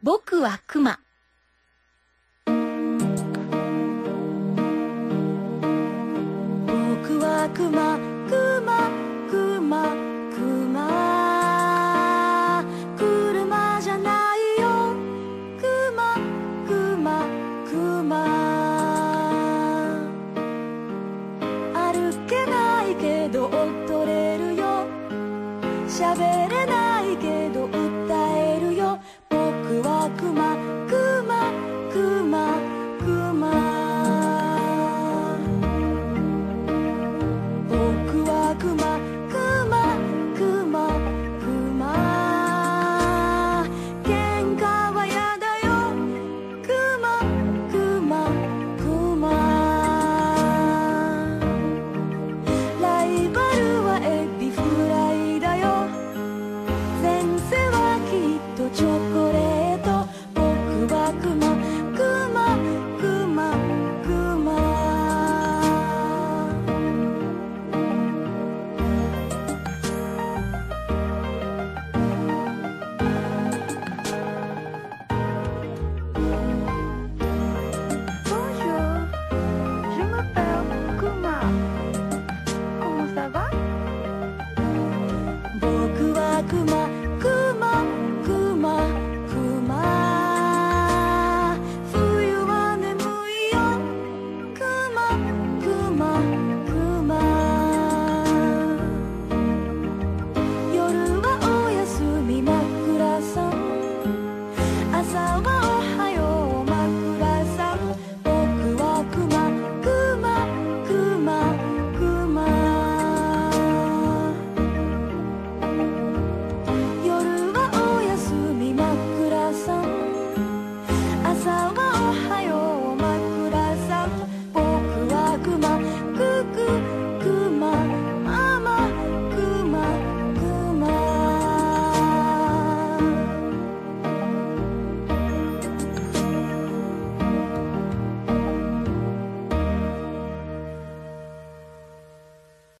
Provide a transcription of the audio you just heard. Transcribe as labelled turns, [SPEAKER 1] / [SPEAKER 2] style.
[SPEAKER 1] 僕はクマ。僕はクマ、クマ、クマ、クマ。車じゃないよ。クマ、クマ、クマ。歩けないけど踊れるよ。喋れないけど歌僕は